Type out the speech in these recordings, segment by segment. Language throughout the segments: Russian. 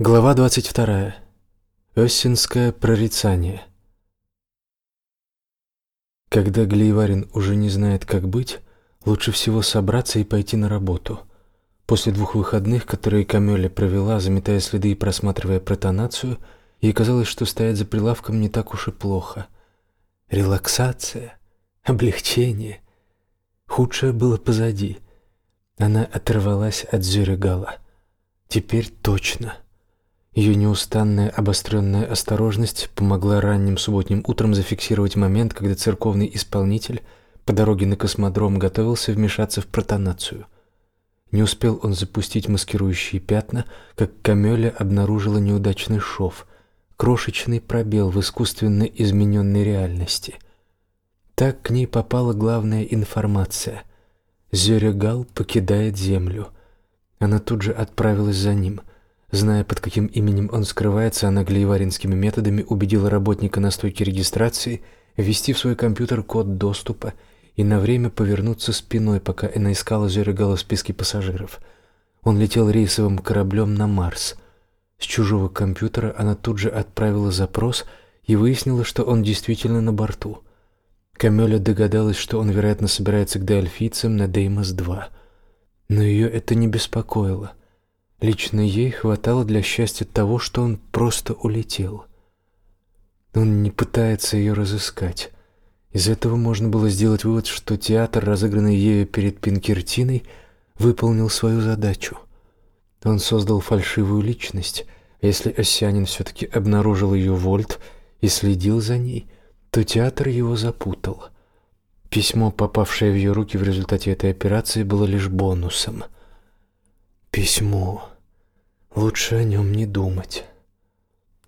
Глава 22. Оссинское прорицание. Когда Глейварин уже не знает, как быть, лучше всего собраться и пойти на работу. После двух выходных, которые Камёля провела, заметая следы и просматривая протонацию, ей казалось, что стоять за прилавком не так уж и плохо. Релаксация, облегчение. Худшее было позади. Она оторвалась от Зюрегала. Теперь точно — ее неустанная обостренная осторожность помогла ранним субботним утром зафиксировать момент, когда церковный исполнитель по дороге на космодром готовился вмешаться в протонацию. Не успел он запустить маскирующие пятна, как Камёля обнаружила неудачный шов, крошечный пробел в искусственно измененной реальности. Так к ней попала главная информация. Зерегал покидает Землю. Она тут же отправилась за ним — Зная, под каким именем он скрывается, она глейваринскими методами убедила работника на стойке регистрации ввести в свой компьютер код доступа и на время повернуться спиной, пока она искала Зерегала в списке пассажиров. Он летел рейсовым кораблем на Марс. С чужого компьютера она тут же отправила запрос и выяснила, что он действительно на борту. Камеля догадалась, что он, вероятно, собирается к деальфийцам на Деймос-2. Но ее это не беспокоило — Лично ей хватало для счастья того, что он просто улетел. Он не пытается ее разыскать. Из этого можно было сделать вывод, что театр, разыгранный ею перед Пинкертиной, выполнил свою задачу. Он создал фальшивую личность. Если Осянин все-таки обнаружил ее вольт и следил за ней, то театр его запутал. Письмо, попавшее в ее руки в результате этой операции, было лишь бонусом. Письмо. Лучше о нем не думать.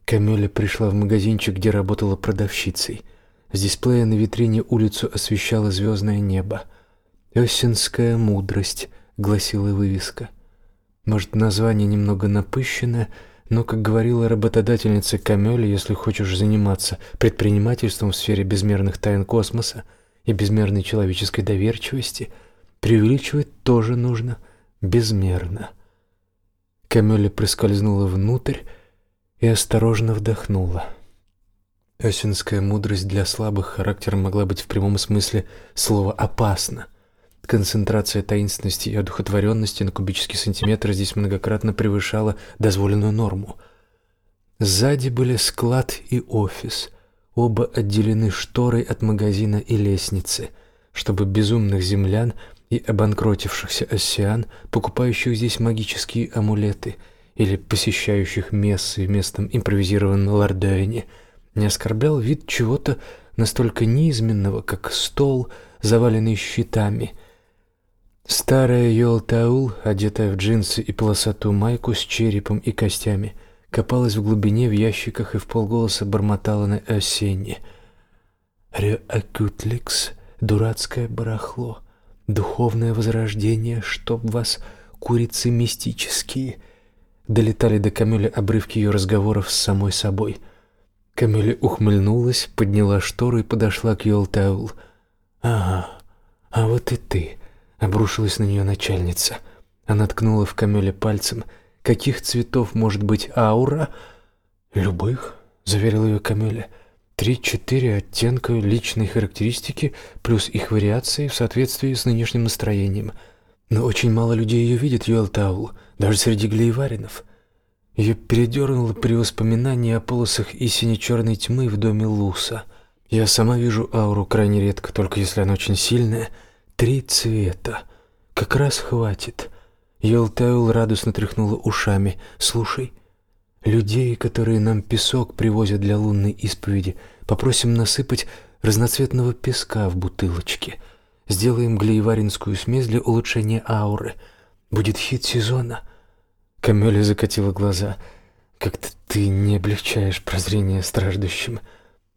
Камеля пришла в магазинчик, где работала продавщицей. С дисплея на витрине улицу освещало звездное небо. «Осинская мудрость», — гласила вывеска. Может, название немного напыщенное, но, как говорила работодательница Камеля, если хочешь заниматься предпринимательством в сфере безмерных тайн космоса и безмерной человеческой доверчивости, преувеличивать тоже нужно безмерно. Камелли проскользнула внутрь и осторожно вдохнула. Осинская мудрость для слабых характером могла быть в прямом смысле слова опасна. Концентрация таинственности и одухотворенности на кубический сантиметр здесь многократно превышала дозволенную норму. Сзади были склад и офис, оба отделены шторой от магазина и лестницы, чтобы безумных землян и обанкротившихся оссиан, покупающих здесь магические амулеты или посещающих мессы в местном импровизированном лордоине, не оскорблял вид чего-то настолько низменного, как стол, заваленный щитами. Старая Йолтаул, одетая в джинсы и полосатую майку с черепом и костями, копалась в глубине в ящиках и вполголоса бормотала на осенне. «Реакутликс, дурацкое барахло» духовное возрождение, чтоб вас, курицы мистические. Долетали до Камиля обрывки ее разговоров с самой собой. Камиля ухмыльнулась, подняла штору и подошла к Йолтаул. «Ага, а вот и ты», — обрушилась на нее начальница. Она ткнула в Камиля пальцем. «Каких цветов может быть аура?» «Любых», — заверил ее Камиля. Три-четыре оттенка личной характеристики плюс их вариации в соответствии с нынешним настроением. Но очень мало людей ее видят, Юэлтаул, даже среди глейваринов. Ее передернуло при воспоминании о полосах и сине-черной тьмы в доме Луса. Я сама вижу ауру крайне редко, только если она очень сильная. Три цвета. Как раз хватит. Юэлтаул радостно тряхнула ушами. «Слушай, Людей, которые нам песок привозят для лунной исповеди, попросим насыпать разноцветного песка в бутылочке. Сделаем глейваринскую смесь для улучшения ауры. Будет хит сезона. Камеля закатила глаза. Как-то ты не облегчаешь прозрение страждущим.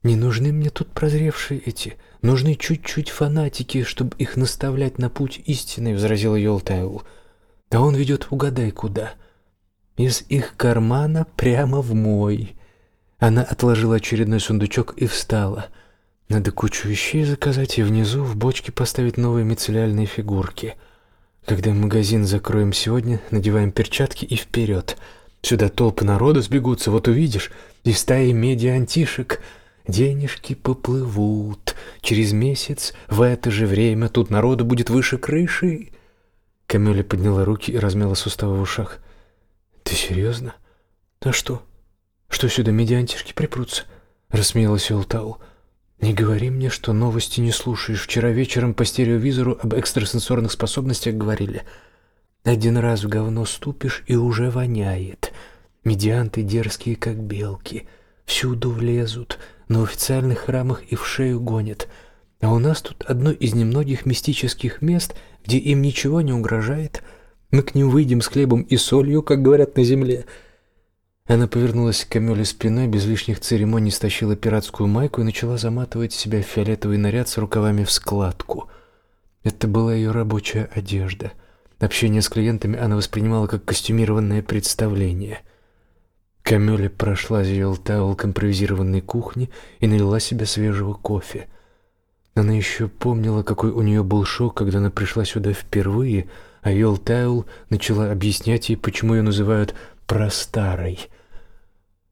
Не нужны мне тут прозревшие эти. Нужны чуть-чуть фанатики, чтобы их наставлять на путь истины, возразила Йолтайл. А он ведет угадай куда из их кармана прямо в мой. Она отложила очередной сундучок и встала. Надо кучу вещей заказать и внизу в бочке поставить новые мицеллярные фигурки. Когда магазин закроем сегодня, надеваем перчатки и вперед. Сюда толпы народа сбегутся, вот увидишь, и стаи медиантишек. Денежки поплывут. Через месяц в это же время тут народу будет выше крыши. Камеля подняла руки и размяла суставы в ушах. Ты серьезно? А что? Что сюда медиантишки припрутся? Рассмеялась Олтау. Не говори мне, что новости не слушаешь. Вчера вечером по стереовизору об экстрасенсорных способностях говорили. Один раз в говно ступишь и уже воняет. Медианты дерзкие, как белки, всюду влезут, на официальных храмах и в шею гонят. А у нас тут одно из немногих мистических мест, где им ничего не угрожает. Мы к ним выйдем с хлебом и солью, как говорят на земле. Она повернулась к Камеле спиной, без лишних церемоний стащила пиратскую майку и начала заматывать себя в фиолетовый наряд с рукавами в складку. Это была ее рабочая одежда. Общение с клиентами она воспринимала как костюмированное представление. Камеле прошла Зелтаул к импровизированной кухне и налила себе свежего кофе. Она еще помнила, какой у нее был шок, когда она пришла сюда впервые, а Йолтаул начала объяснять ей, почему ее называют «простарой».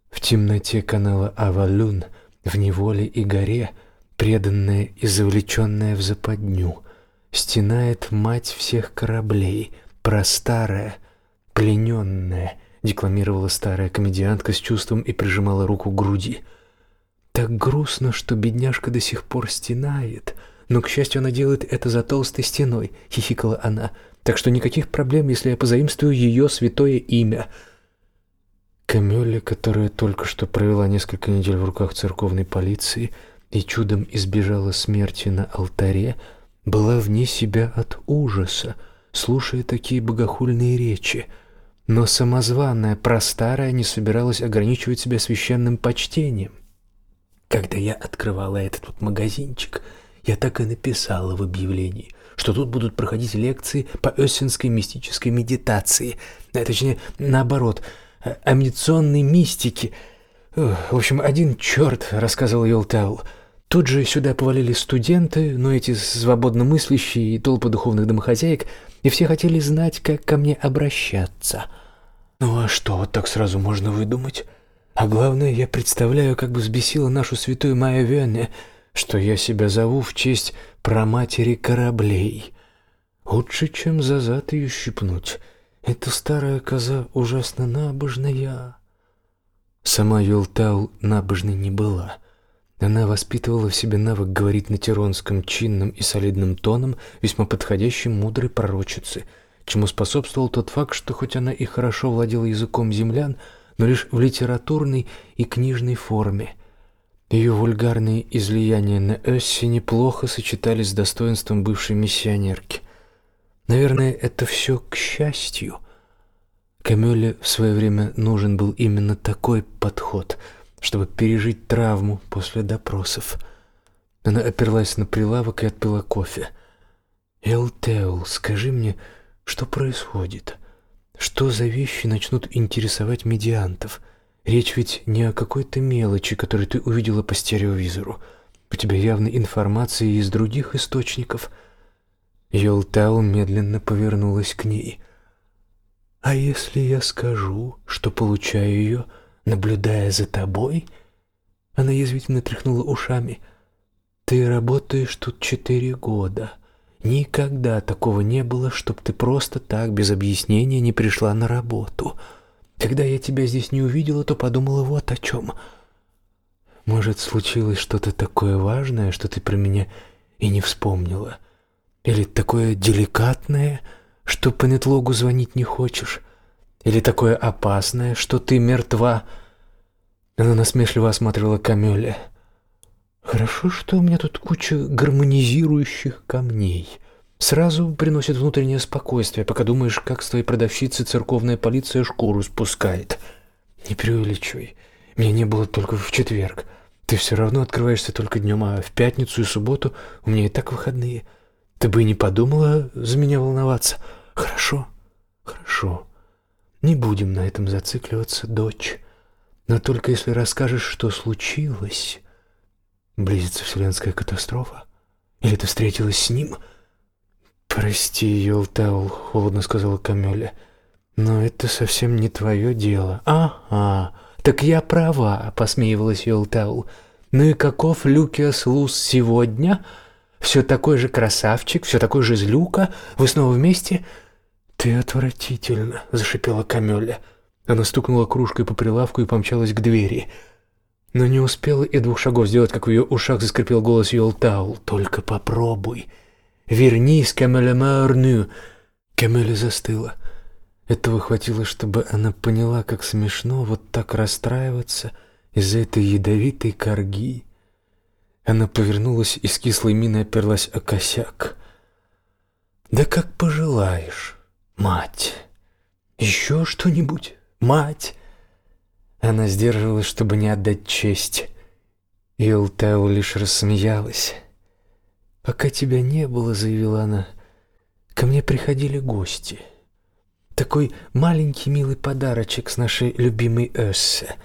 В темноте канала Авалюн, в неволе и горе, преданная и завлеченная в западню, стенает мать всех кораблей, простарая, плененная, декламировала старая комедиантка с чувством и прижимала руку к груди. Так грустно, что бедняжка до сих пор стенает, но, к счастью, она делает это за толстой стеной, хихикала она. Так что никаких проблем, если я позаимствую ее святое имя. Камелли, которая только что провела несколько недель в руках церковной полиции и чудом избежала смерти на алтаре, была вне себя от ужаса, слушая такие богохульные речи. Но самозванная простарая не собиралась ограничивать себя священным почтением. Когда я открывала этот вот магазинчик, я так и написала в объявлении, что тут будут проходить лекции по эссенской мистической медитации, а точнее, наоборот, амбиционной мистики. В общем, один черт, рассказывал Йолтау. Тут же сюда повалили студенты, но эти свободно мыслящие и толпы духовных домохозяек, и все хотели знать, как ко мне обращаться. Ну а что вот так сразу можно выдумать? А главное, я представляю, как бы взбесила нашу святую Майя Вене, что я себя зову в честь праматери кораблей. Лучше, чем за зад ее щипнуть. Эта старая коза ужасно набожная. Сама Юлтау набожной не была. Она воспитывала в себе навык говорить на тиронском чинным и солидным тоном, весьма подходящим мудрой пророчице, чему способствовал тот факт, что хоть она и хорошо владела языком землян, но лишь в литературной и книжной форме. Ее вульгарные излияния на Эссе неплохо сочетались с достоинством бывшей миссионерки. Наверное, это все к счастью. Камюле в свое время нужен был именно такой подход — чтобы пережить травму после допросов. Она оперлась на прилавок и отпила кофе. Элтеул, скажи мне, что происходит? Что за вещи начнут интересовать медиантов? Речь ведь не о какой-то мелочи, которую ты увидела по стереовизору. У тебя явно информация из других источников. Йолтау медленно повернулась к ней. А если я скажу, что получаю ее наблюдая за тобой?» Она язвительно тряхнула ушами. «Ты работаешь тут четыре года. Никогда такого не было, чтоб ты просто так, без объяснения, не пришла на работу. Когда я тебя здесь не увидела, то подумала вот о чем. Может, случилось что-то такое важное, что ты про меня и не вспомнила? Или такое деликатное, что по нетлогу звонить не хочешь?» Или такое опасное, что ты мертва?» Она насмешливо осматривала Камюля. «Хорошо, что у меня тут куча гармонизирующих камней. Сразу приносит внутреннее спокойствие, пока думаешь, как с твоей продавщицей церковная полиция шкуру спускает. Не преувеличивай. Меня не было только в четверг. Ты все равно открываешься только днем, а в пятницу и субботу у меня и так выходные. Ты бы и не подумала за меня волноваться. Хорошо, хорошо. Не будем на этом зацикливаться, дочь. Но только если расскажешь, что случилось. Близится вселенская катастрофа? Или ты встретилась с ним? Прости, Йолтаул, холодно сказала Камеля. Но это совсем не твое дело. Ага, так я права, посмеивалась Йолтаул. Ну и каков Люкиас Лус сегодня? Все такой же красавчик, все такой же злюка. Вы снова вместе? Ты отвратительно, зашипела Камёля. Она стукнула кружкой по прилавку и помчалась к двери. Но не успела и двух шагов сделать, как в ее ушах заскрипел голос Йолтаул. «Только попробуй. Вернись, Камеля Марню». Камеля застыла. Этого хватило, чтобы она поняла, как смешно вот так расстраиваться из-за этой ядовитой корги. Она повернулась и с кислой миной оперлась о косяк. «Да как пожелаешь, мать. Еще что-нибудь, мать?» Она сдерживалась, чтобы не отдать честь. Илтау лишь рассмеялась. «Пока тебя не было, — заявила она, — ко мне приходили гости. Такой маленький милый подарочек с нашей любимой Эссе,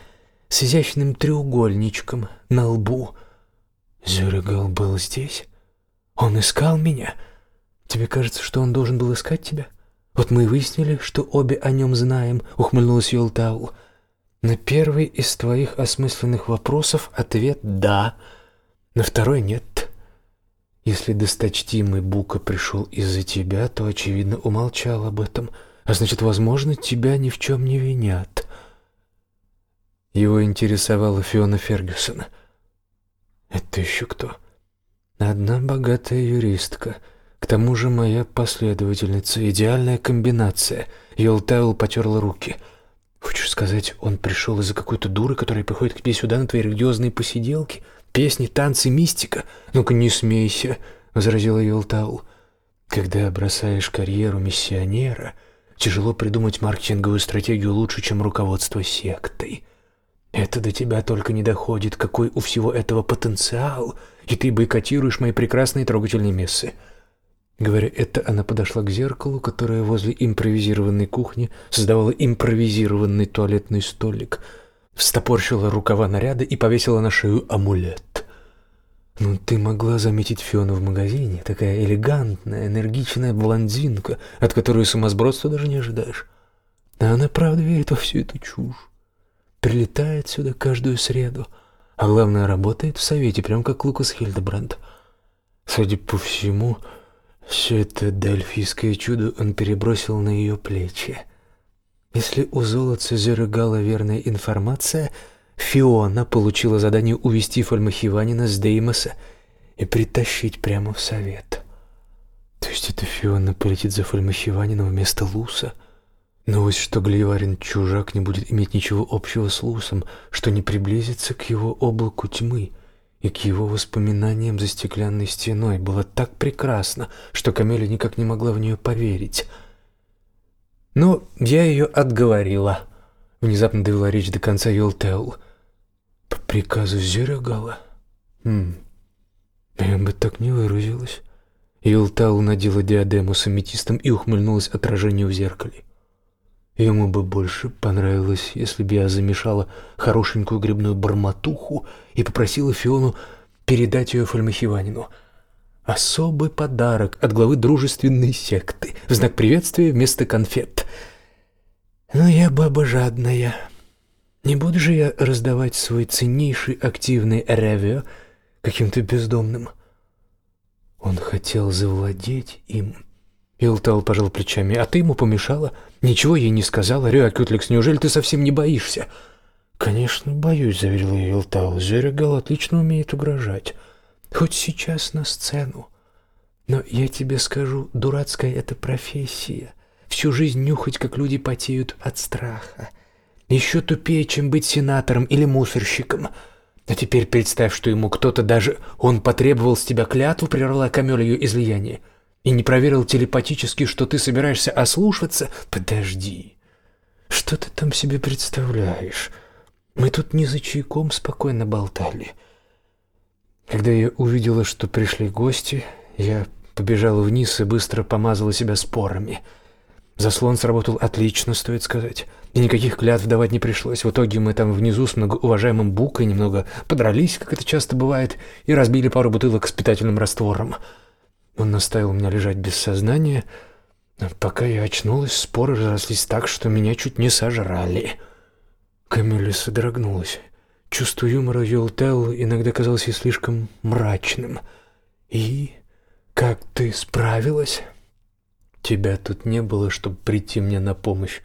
с изящным треугольничком на лбу. Зюрегал был здесь? Он искал меня? Тебе кажется, что он должен был искать тебя? Вот мы и выяснили, что обе о нем знаем, — ухмыльнулась Йолтау. На первый из твоих осмысленных вопросов ответ «да», на второй «нет». Если досточтимый Бука пришел из-за тебя, то, очевидно, умолчал об этом, а значит, возможно, тебя ни в чем не винят. Его интересовала Фиона Фергюсон. Это еще кто? Одна богатая юристка. К тому же моя последовательница. Идеальная комбинация. Йолтайл потерла руки — Хочешь сказать, он пришел из-за какой-то дуры, которая приходит к тебе сюда на твои религиозные посиделки? Песни, танцы, мистика? Ну-ка не смейся, возразила Йолтау. Когда бросаешь карьеру миссионера, тяжело придумать маркетинговую стратегию лучше, чем руководство сектой. Это до тебя только не доходит, какой у всего этого потенциал, и ты бойкотируешь мои прекрасные трогательные мессы. Говоря это, она подошла к зеркалу, которое возле импровизированной кухни создавало импровизированный туалетный столик, встопорщила рукава наряда и повесила на шею амулет. Ну, ты могла заметить Фиону в магазине, такая элегантная, энергичная блондинка, от которой сумасбродства даже не ожидаешь. А она правда верит во всю эту чушь. Прилетает сюда каждую среду, а главное, работает в совете, прям как Лукас Хильдебранд. Судя по всему, все это дельфийское чудо он перебросил на ее плечи. Если у золотца зарыгала верная информация, Фиона получила задание увести Фольмахиванина с Деймоса и притащить прямо в совет. То есть это Фиона полетит за Фольмахиванином вместо Луса? Новость, что Глейварин чужак не будет иметь ничего общего с Лусом, что не приблизится к его облаку тьмы — и к его воспоминаниям за стеклянной стеной было так прекрасно, что Камеля никак не могла в нее поверить. Но я ее отговорила. Внезапно довела речь до конца Йолтел. По приказу Зерегала? Хм, я бы так не выразилась. Йолтел надела диадему с аметистом и ухмыльнулась отражению в зеркале. Ему бы больше понравилось, если бы я замешала хорошенькую грибную барматуху и попросила Фиону передать ее Фальмахиванину. Особый подарок от главы дружественной секты в знак приветствия вместо конфет. Но я баба жадная. Не буду же я раздавать свой ценнейший активный ревио каким-то бездомным. Он хотел завладеть им. Илтал пожал плечами. А ты ему помешала? Ничего ей не сказала. Рюа Кютликс, неужели ты совсем не боишься? Конечно, боюсь, заверил ее Илтал. Зерегал отлично умеет угрожать. Хоть сейчас на сцену. Но я тебе скажу, дурацкая это профессия. Всю жизнь нюхать, как люди потеют от страха. Еще тупее, чем быть сенатором или мусорщиком. А теперь представь, что ему кто-то даже... Он потребовал с тебя клятву, прервала Камёль ее излияние и не проверил телепатически, что ты собираешься ослушаться? Подожди. Что ты там себе представляешь? Мы тут не за чайком спокойно болтали. Когда я увидела, что пришли гости, я побежала вниз и быстро помазала себя спорами. Заслон сработал отлично, стоит сказать. И никаких клятв давать не пришлось. В итоге мы там внизу с многоуважаемым Букой немного подрались, как это часто бывает, и разбили пару бутылок с питательным раствором. Он наставил меня лежать без сознания, Пока я очнулась, споры разрослись так, что меня чуть не сожрали. Камилля содрогнулась. Чувство юмора Юлтел иногда казалось ей слишком мрачным. «И как ты справилась?» «Тебя тут не было, чтобы прийти мне на помощь,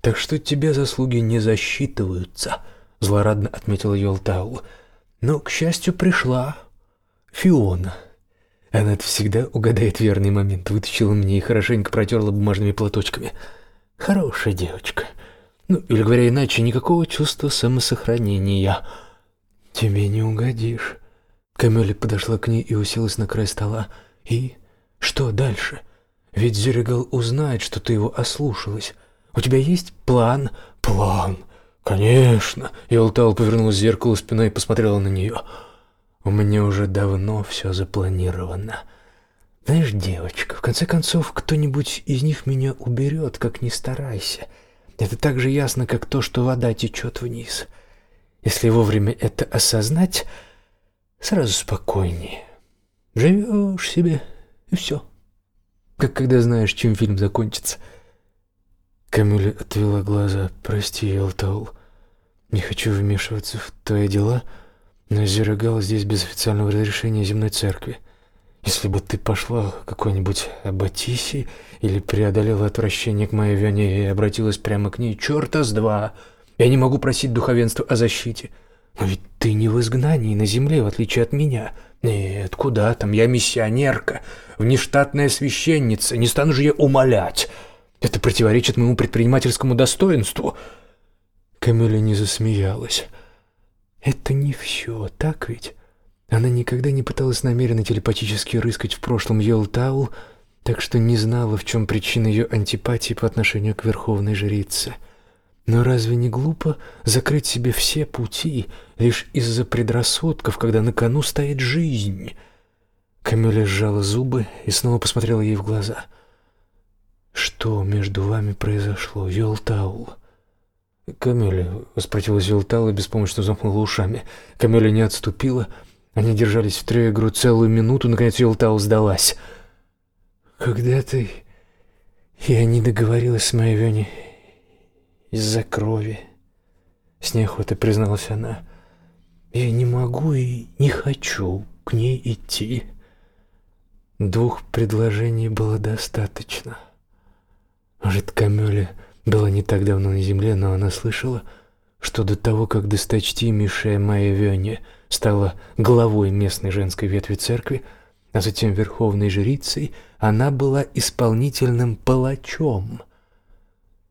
так что тебе заслуги не засчитываются», — злорадно отметила Юлтел. «Но, к счастью, пришла Фиона». Она всегда угадает верный момент. Вытащила мне и хорошенько протерла бумажными платочками. Хорошая девочка. Ну, или говоря иначе, никакого чувства самосохранения. Тебе не угодишь. Камелли подошла к ней и уселась на край стола. И что дальше? Ведь Зерегал узнает, что ты его ослушалась. У тебя есть план? План. Конечно. Елтал повернулась к зеркалу спиной и посмотрела на нее. У меня уже давно все запланировано. Знаешь, девочка, в конце концов, кто-нибудь из них меня уберет, как ни старайся. Это так же ясно, как то, что вода течет вниз. Если вовремя это осознать, сразу спокойнее. Живешь себе, и все. Как когда знаешь, чем фильм закончится. Камиля отвела глаза. «Прости, Елтаул, не хочу вмешиваться в твои дела». Но Зерагал здесь без официального разрешения земной церкви. Если бы ты пошла какой-нибудь Аббатисе или преодолела отвращение к моей Вене и обратилась прямо к ней, черта с два, я не могу просить духовенства о защите. Но ведь ты не в изгнании на земле, в отличие от меня. Нет, куда там, я миссионерка, внештатная священница, не стану же я умолять. Это противоречит моему предпринимательскому достоинству. Камиля не засмеялась. Это не все, так ведь? Она никогда не пыталась намеренно телепатически рыскать в прошлом Йолтаул, так что не знала, в чем причина ее антипатии по отношению к верховной жрице. Но разве не глупо закрыть себе все пути лишь из-за предрассудков, когда на кону стоит жизнь? Камиля сжала зубы и снова посмотрела ей в глаза. Что между вами произошло, Йолтаул? Камеля, воспротивилась Вилтал и беспомощно замкнула ушами. Камеля не отступила. Они держались в игру целую минуту, наконец Вилтал сдалась. Когда ты я не договорилась с моей Вёней из-за крови, с неохотой призналась она. Я не могу и не хочу к ней идти. Двух предложений было достаточно. Может, Камеля была не так давно на земле, но она слышала, что до того, как досточтимейшая Майя Вёня стала главой местной женской ветви церкви, а затем верховной жрицей, она была исполнительным палачом.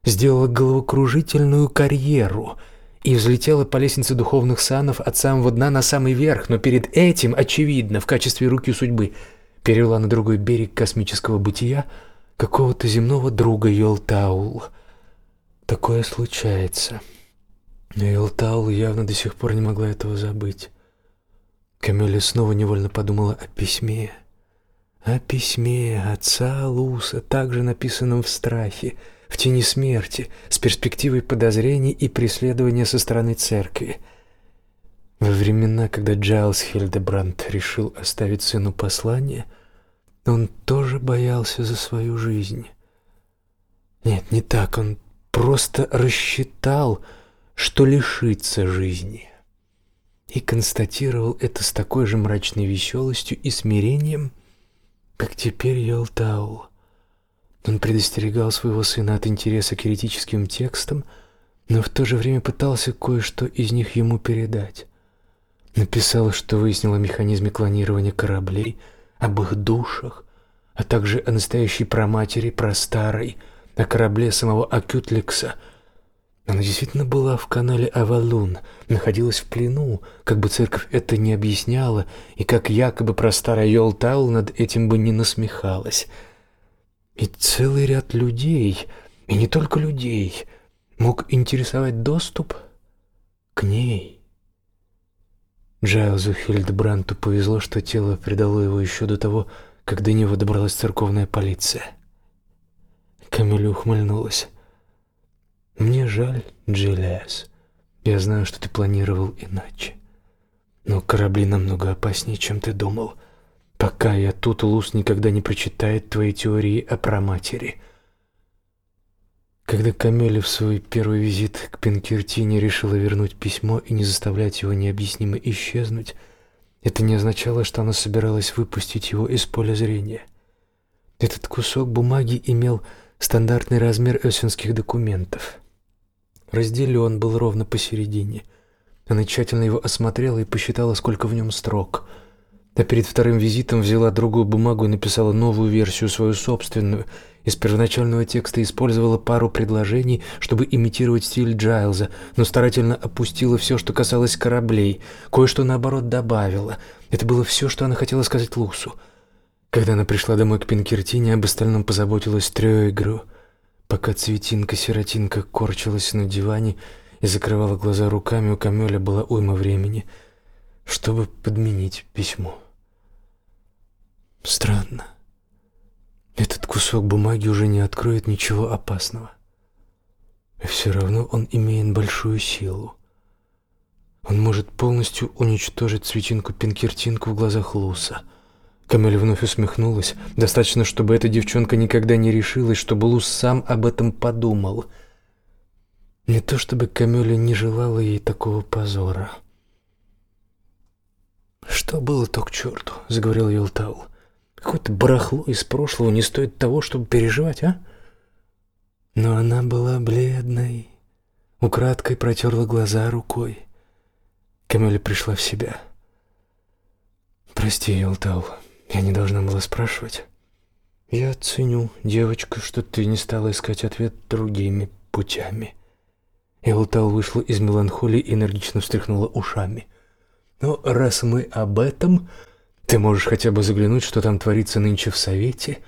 Сделала головокружительную карьеру и взлетела по лестнице духовных санов от самого дна на самый верх, но перед этим, очевидно, в качестве руки судьбы, перевела на другой берег космического бытия какого-то земного друга Йолтаул — Такое случается. Элтал явно до сих пор не могла этого забыть. Камиля снова невольно подумала о письме. О письме отца Луса, также написанном в страхе, в тени смерти, с перспективой подозрений и преследования со стороны церкви. Во времена, когда Джайлс Хильдебранд решил оставить сыну послание, он тоже боялся за свою жизнь. Нет, не так, он просто рассчитал, что лишится жизни. И констатировал это с такой же мрачной веселостью и смирением, как теперь Йолтаул. Он предостерегал своего сына от интереса к еретическим текстам, но в то же время пытался кое-что из них ему передать. Написал, что выяснил о механизме клонирования кораблей, об их душах, а также о настоящей праматери, прастарой, на корабле самого Акютликса. Она действительно была в канале Авалун, находилась в плену, как бы церковь это не объясняла, и как якобы про старая Йолтаул над этим бы не насмехалась. И целый ряд людей, и не только людей, мог интересовать доступ к ней. Джайлзу Хильдбранту повезло, что тело предало его еще до того, как до него добралась церковная полиция. Камиля ухмыльнулась. Мне жаль, Джилиас. Я знаю, что ты планировал иначе. Но корабли намного опаснее, чем ты думал. Пока я тут, Лус никогда не прочитает твои теории о праматери. Когда Камелли в свой первый визит к Пинкертине решила вернуть письмо и не заставлять его необъяснимо исчезнуть, это не означало, что она собиралась выпустить его из поля зрения. Этот кусок бумаги имел стандартный размер эссенских документов. Разделен был ровно посередине. Она тщательно его осмотрела и посчитала, сколько в нем строк — а перед вторым визитом взяла другую бумагу и написала новую версию, свою собственную. Из первоначального текста использовала пару предложений, чтобы имитировать стиль Джайлза, но старательно опустила все, что касалось кораблей, кое-что наоборот добавила. Это было все, что она хотела сказать Лусу. Когда она пришла домой к Пинкертине, об остальном позаботилась Трёйгру. Пока цветинка-сиротинка корчилась на диване и закрывала глаза руками, у Камёля была уйма времени — чтобы подменить письмо. Странно. Этот кусок бумаги уже не откроет ничего опасного. И все равно он имеет большую силу. Он может полностью уничтожить цветинку-пинкертинку в глазах Луса. Камель вновь усмехнулась. Достаточно, чтобы эта девчонка никогда не решилась, чтобы Лус сам об этом подумал. Не то чтобы Камеля не желала ей такого позора. — «Что было, то к черту», — заговорил Юлтау. «Какое-то барахло из прошлого не стоит того, чтобы переживать, а?» Но она была бледной, украдкой протерла глаза рукой. Камеля пришла в себя. «Прости, Юлтау, я не должна была спрашивать. Я ценю, девочка, что ты не стала искать ответ другими путями». Юлтау вышла из меланхолии и энергично встряхнула ушами. Но раз мы об этом, ты можешь хотя бы заглянуть, что там творится нынче в совете.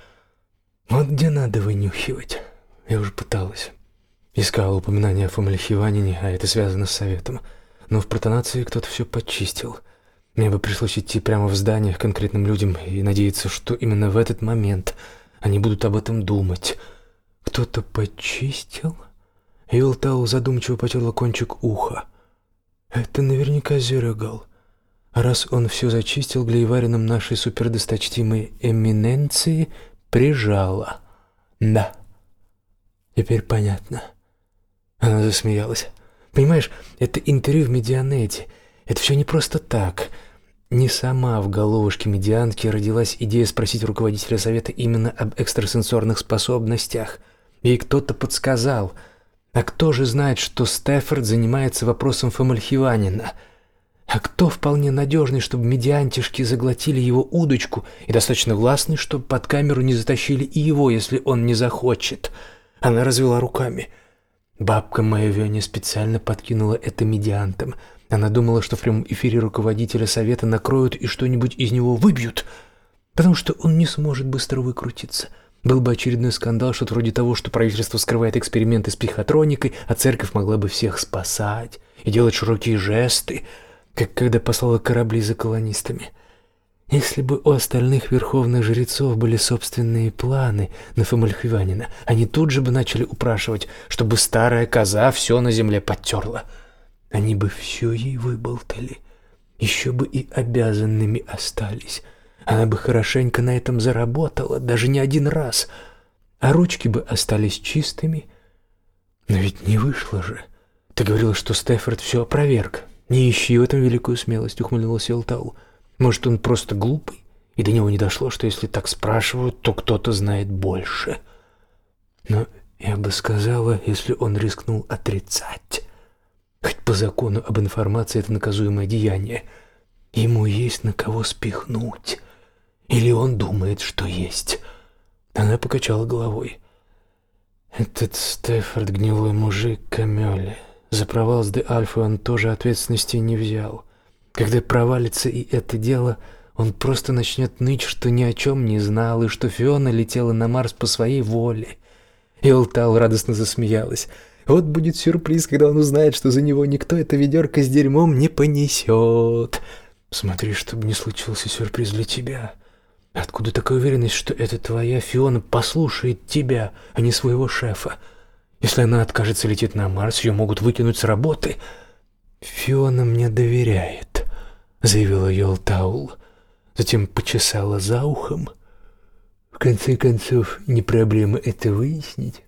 Вот где надо вынюхивать. Я уже пыталась. Искала упоминания о фамильхиванине, а это связано с советом. Но в протонации кто-то все почистил. Мне бы пришлось идти прямо в здание к конкретным людям и надеяться, что именно в этот момент они будут об этом думать. Кто-то почистил? Юлтау задумчиво потерла кончик уха. Это наверняка Зерегал. Раз он все зачистил, Глейварином нашей супердосточтимой эминенции прижала. Да. Теперь понятно. Она засмеялась. Понимаешь, это интервью в Медианете. Это все не просто так. Не сама в головушке медианки родилась идея спросить руководителя совета именно об экстрасенсорных способностях. Ей кто-то подсказал. А кто же знает, что Стефорд занимается вопросом Фомальхиванина — а кто вполне надежный, чтобы медиантишки заглотили его удочку, и достаточно гласный, чтобы под камеру не затащили и его, если он не захочет? Она развела руками. Бабка моя Веня специально подкинула это медиантам. Она думала, что в прямом эфире руководителя совета накроют и что-нибудь из него выбьют, потому что он не сможет быстро выкрутиться. Был бы очередной скандал, что-то вроде того, что правительство скрывает эксперименты с психотроникой, а церковь могла бы всех спасать и делать широкие жесты — как когда послала корабли за колонистами. Если бы у остальных верховных жрецов были собственные планы на Фомальхиванина, они тут же бы начали упрашивать, чтобы старая коза все на земле подтерла. Они бы все ей выболтали, еще бы и обязанными остались. Она бы хорошенько на этом заработала, даже не один раз, а ручки бы остались чистыми. Но ведь не вышло же. Ты говорила, что Стефорд все опроверг. «Не ищи в этом великую смелость», — ухмыльнулся Элтау. «Может, он просто глупый, и до него не дошло, что если так спрашивают, то кто-то знает больше. Но я бы сказала, если он рискнул отрицать. Хоть по закону об информации это наказуемое деяние. Ему есть на кого спихнуть. Или он думает, что есть». Она покачала головой. «Этот Стефорд гнилой мужик Камёле». За провал с Де Альфа он тоже ответственности не взял. Когда провалится и это дело, он просто начнет ныть, что ни о чем не знал, и что Фиона летела на Марс по своей воле. Илтал радостно засмеялась. Вот будет сюрприз, когда он узнает, что за него никто это ведерко с дерьмом не понесет. Смотри, чтобы не случился сюрприз для тебя. Откуда такая уверенность, что это твоя Фиона послушает тебя, а не своего шефа? Если она откажется лететь на Марс, ее могут выкинуть с работы. Фиона мне доверяет, заявила Йолтаул. Затем почесала за ухом. В конце концов, не проблема это выяснить?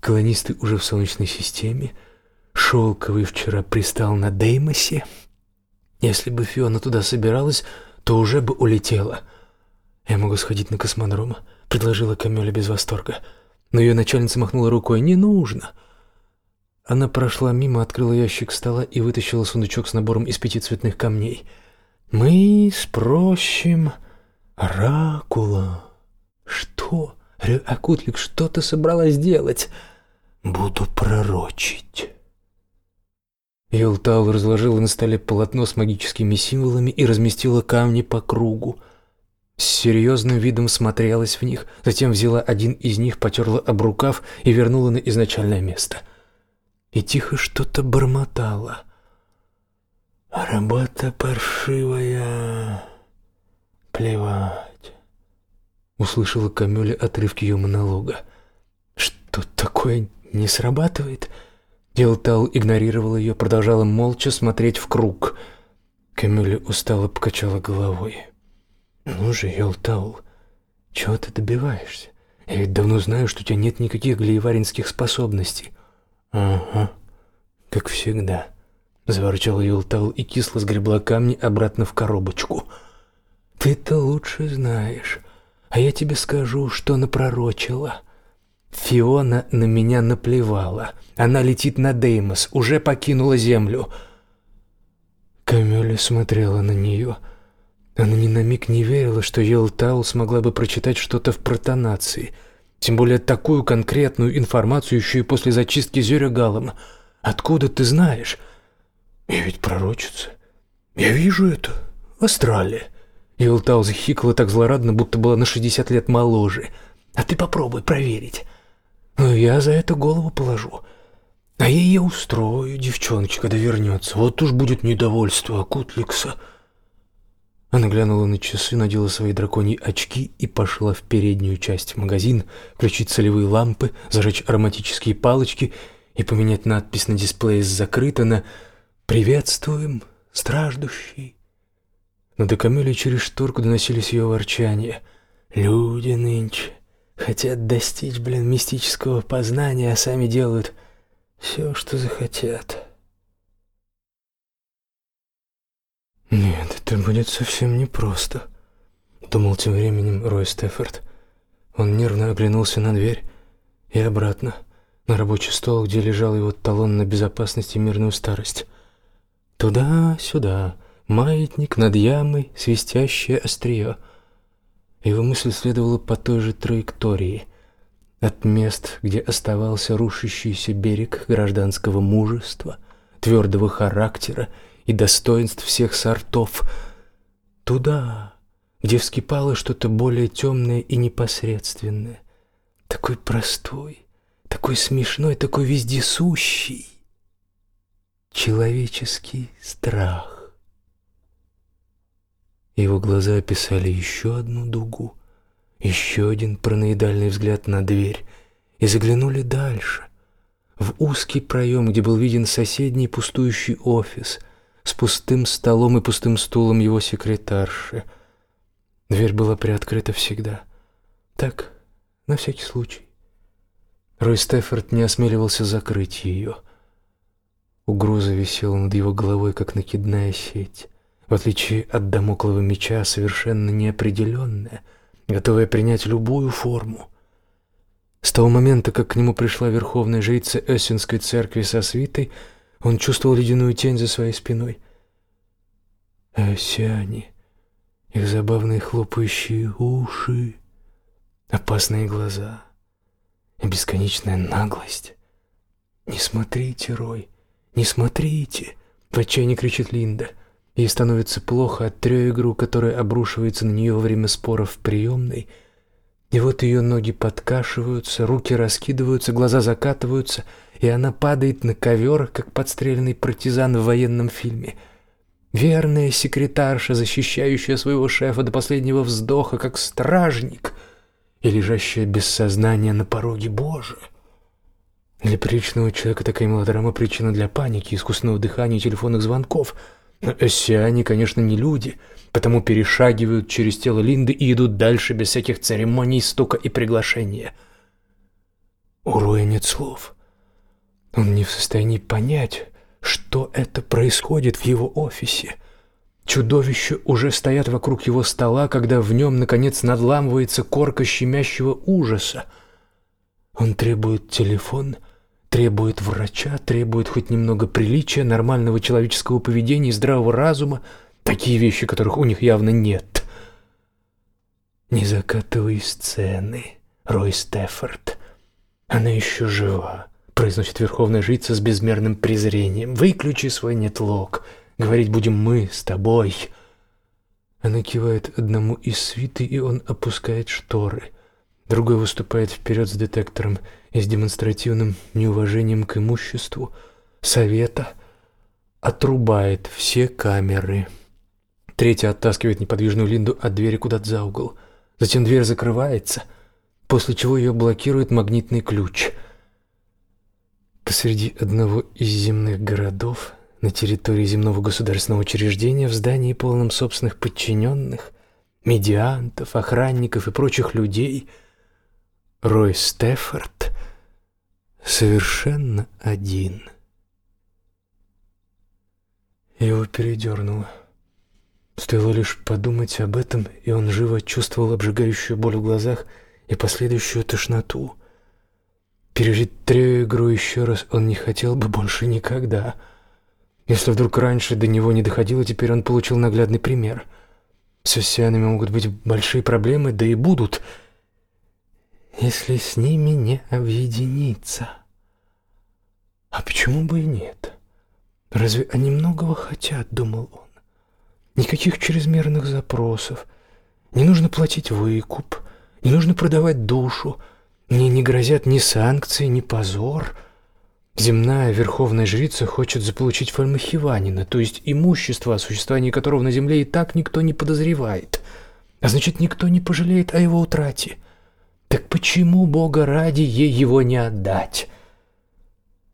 Колонисты уже в Солнечной системе. Шелковый вчера пристал на Деймосе. Если бы Фиона туда собиралась, то уже бы улетела. Я могу сходить на космодром, предложила Камёля без восторга. Но ее начальница махнула рукой: "Не нужно". Она прошла мимо, открыла ящик стола и вытащила сундучок с набором из пяти цветных камней. Мы спросим оракула. Что? Акутлик, что ты собралась делать? Буду пророчить. Елтау разложила на столе полотно с магическими символами и разместила камни по кругу. С серьезным видом смотрелась в них, затем взяла один из них, потерла об рукав и вернула на изначальное место. И тихо что-то бормотала. «Работа паршивая, плевать», — услышала Камюля отрывки ее монолога. «Что такое не срабатывает?» Елтал игнорировал ее, продолжала молча смотреть в круг. Камюля устало покачала головой. «Ну же, Елтал, чего ты добиваешься? Я ведь давно знаю, что у тебя нет никаких глиеваринских способностей». «Ага, как всегда», — заворчал Елтал и кисло сгребла камни обратно в коробочку. «Ты-то лучше знаешь, а я тебе скажу, что напророчила». Фиона на меня наплевала. Она летит на Деймос, уже покинула землю. Камёля смотрела на нее. Она ни на миг не верила, что Елтау смогла бы прочитать что-то в протонации, тем более такую конкретную информацию еще и после зачистки Зёрягалом. Откуда ты знаешь? Я ведь пророчица. Я вижу это в астрале. Елтау захикала так злорадно, будто была на шестьдесят лет моложе. А ты попробуй проверить. Ну, я за это голову положу. А я ее устрою, девчоночка, когда вернется. Вот уж будет недовольство Акутликса. Она глянула на часы, надела свои драконьи очки и пошла в переднюю часть магазин, включить солевые лампы, зажечь ароматические палочки и поменять надпись на дисплее с закрыто на «Приветствуем, страждущий». Но до Камиля через шторку доносились ее ворчания. «Люди нынче Хотят достичь, блин, мистического познания, а сами делают все, что захотят. Нет, это будет совсем непросто, думал тем временем Рой Стефорд. Он нервно оглянулся на дверь и обратно, на рабочий стол, где лежал его талон на безопасность и мирную старость. Туда-сюда, маятник над ямой, свистящее острие — его мысль следовала по той же траектории. От мест, где оставался рушащийся берег гражданского мужества, твердого характера и достоинств всех сортов, туда, где вскипало что-то более темное и непосредственное, такой простой, такой смешной, такой вездесущий человеческий страх. Его глаза описали еще одну дугу, еще один параноидальный взгляд на дверь и заглянули дальше, в узкий проем, где был виден соседний пустующий офис с пустым столом и пустым стулом его секретарши. Дверь была приоткрыта всегда. Так, на всякий случай. Рой Стефорд не осмеливался закрыть ее. Угроза висела над его головой, как накидная сеть в отличие от дамоклого меча, совершенно неопределенное, готовое принять любую форму. С того момента, как к нему пришла верховная жрица Эссенской церкви со свитой, он чувствовал ледяную тень за своей спиной. Эссиане, их забавные хлопающие уши, опасные глаза и бесконечная наглость. «Не смотрите, Рой, не смотрите!» — в отчаянии кричит Линда. Ей становится плохо от трёигру, который обрушивается на нее во время споров в приемной. И вот ее ноги подкашиваются, руки раскидываются, глаза закатываются, и она падает на ковер, как подстреленный партизан в военном фильме. Верная секретарша, защищающая своего шефа до последнего вздоха, как стражник, и лежащая без сознания на пороге Божия. Для приличного человека такая мелодрама причина для паники, искусственного дыхания телефонных звонков — Эссиане, конечно, не люди, потому перешагивают через тело Линды и идут дальше без всяких церемоний, стука и приглашения. У нет слов. Он не в состоянии понять, что это происходит в его офисе. Чудовища уже стоят вокруг его стола, когда в нем, наконец, надламывается корка щемящего ужаса. Он требует телефон, требует врача, требует хоть немного приличия, нормального человеческого поведения и здравого разума, такие вещи, которых у них явно нет. Не закатывай сцены, Рой Стефорд. Она еще жива произносит верховная жрица с безмерным презрением. Выключи свой нетлог. Говорить будем мы с тобой. Она кивает одному из свиты, и он опускает шторы. Другой выступает вперед с детектором и с демонстративным неуважением к имуществу совета отрубает все камеры. Третий оттаскивает неподвижную Линду от двери куда-то за угол. Затем дверь закрывается, после чего ее блокирует магнитный ключ — Посреди одного из земных городов, на территории земного государственного учреждения, в здании полном собственных подчиненных, медиантов, охранников и прочих людей, Рой Стефорд совершенно один. Его передернуло. Стоило лишь подумать об этом, и он живо чувствовал обжигающую боль в глазах и последующую тошноту. Пережить третью игру еще раз он не хотел бы больше никогда. Если вдруг раньше до него не доходило, теперь он получил наглядный пример. С осянами могут быть большие проблемы, да и будут, если с ними не объединиться. А почему бы и нет? Разве они многого хотят, думал он. Никаких чрезмерных запросов. Не нужно платить выкуп, не нужно продавать душу, мне не грозят ни санкции, ни позор. Земная верховная жрица хочет заполучить Фальмахиванина, то есть имущество, о существовании которого на земле и так никто не подозревает. А значит, никто не пожалеет о его утрате. Так почему, Бога ради, ей его не отдать?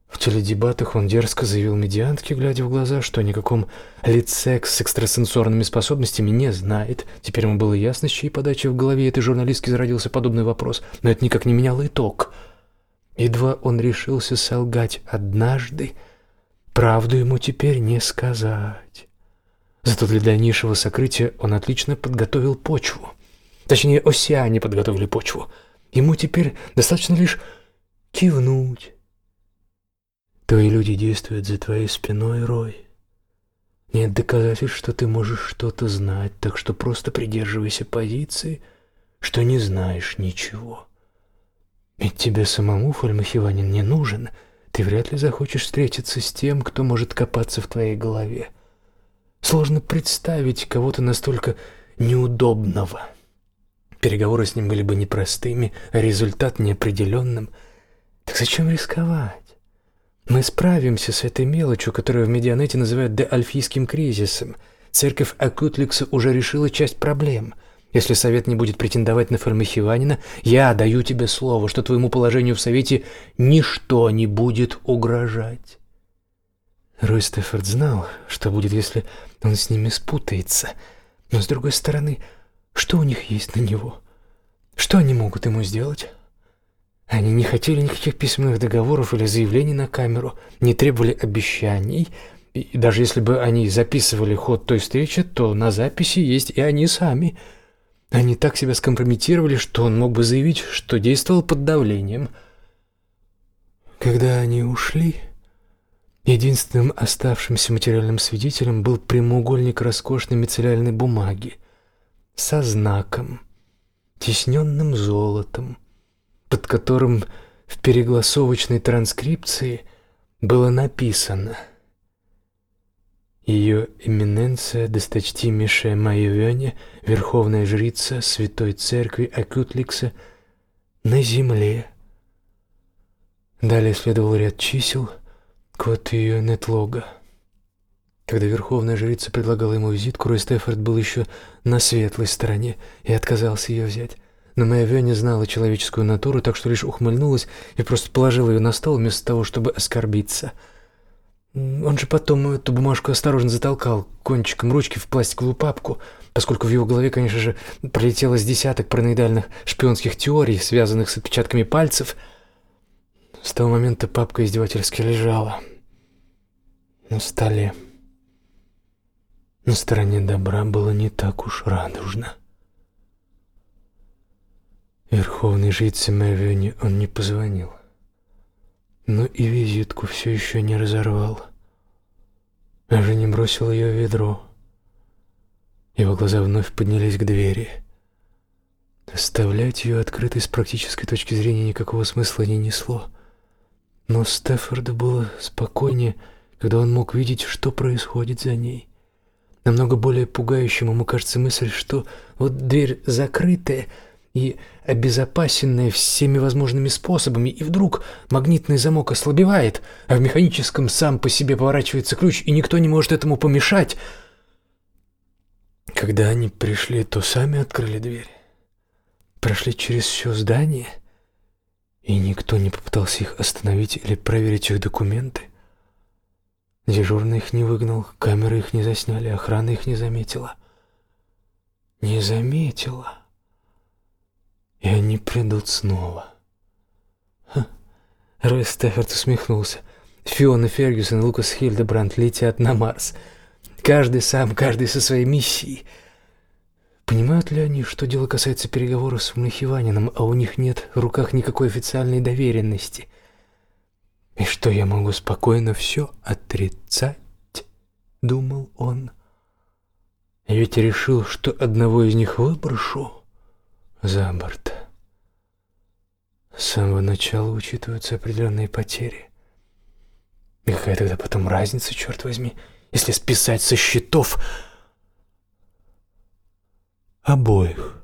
В теледебатах он дерзко заявил медиантке, глядя в глаза, что никаком лице с экстрасенсорными способностями не знает. Теперь ему было ясно, с чьей подачи в голове этой журналистки зародился подобный вопрос, но это никак не меняло итог. Едва он решился солгать однажды, правду ему теперь не сказать. Зато для дальнейшего сокрытия он отлично подготовил почву. Точнее, осяне подготовили почву. Ему теперь достаточно лишь кивнуть Твои люди действуют за твоей спиной, Рой. Нет доказательств, что ты можешь что-то знать, так что просто придерживайся позиции, что не знаешь ничего. Ведь тебе самому, Фальмахиванин, не нужен. Ты вряд ли захочешь встретиться с тем, кто может копаться в твоей голове. Сложно представить кого-то настолько неудобного. Переговоры с ним были бы непростыми, а результат неопределенным. Так зачем рисковать? Мы справимся с этой мелочью, которую в медианете называют деальфийским кризисом. Церковь Акутликса уже решила часть проблем. Если совет не будет претендовать на Фармахиванина, я даю тебе слово, что твоему положению в совете ничто не будет угрожать. Рой Стефорд знал, что будет, если он с ними спутается. Но с другой стороны, что у них есть на него? Что они могут ему сделать? Они не хотели никаких письменных договоров или заявлений на камеру, не требовали обещаний. И даже если бы они записывали ход той встречи, то на записи есть и они сами. Они так себя скомпрометировали, что он мог бы заявить, что действовал под давлением. Когда они ушли, единственным оставшимся материальным свидетелем был прямоугольник роскошной мицеллярной бумаги со знаком, тисненным золотом под которым в перегласовочной транскрипции было написано «Ее эминенция, досточтимейшая Майовене, верховная жрица Святой Церкви Акутликса, на земле». Далее следовал ряд чисел, код ее нетлога. Когда верховная жрица предлагала ему визитку, Рой Стефорд был еще на светлой стороне и отказался ее взять. Но моя Веня знала человеческую натуру, так что лишь ухмыльнулась и просто положила ее на стол вместо того, чтобы оскорбиться. Он же потом эту бумажку осторожно затолкал кончиком ручки в пластиковую папку, поскольку в его голове, конечно же, пролетело с десяток параноидальных шпионских теорий, связанных с отпечатками пальцев. С того момента папка издевательски лежала на столе. На стороне добра было не так уж радужно. Верховной жрице Мэвионе он не позвонил, но и визитку все еще не разорвал. Даже не бросил ее в ведро. Его глаза вновь поднялись к двери. Оставлять ее открытой с практической точки зрения никакого смысла не несло. Но Стефорду было спокойнее, когда он мог видеть, что происходит за ней. Намного более пугающим ему кажется мысль, что вот дверь закрытая и обезопасенная всеми возможными способами, и вдруг магнитный замок ослабевает, а в механическом сам по себе поворачивается ключ, и никто не может этому помешать. Когда они пришли, то сами открыли дверь. Прошли через все здание — и никто не попытался их остановить или проверить их документы. Дежурный их не выгнал, камеры их не засняли, охрана их не заметила. Не заметила. И они придут снова. Рой Стефорд усмехнулся. Фиона Фергюсон и Лукас Хильдебранд летят на Марс. Каждый сам, каждый со своей миссией — Понимают ли они, что дело касается переговоров с Махиванином, а у них нет в руках никакой официальной доверенности? И что я могу спокойно все отрицать, думал он. Я ведь решил, что одного из них выброшу за борт. С самого начала учитываются определенные потери. И какая тогда потом разница, черт возьми, если списать со счетов обоих.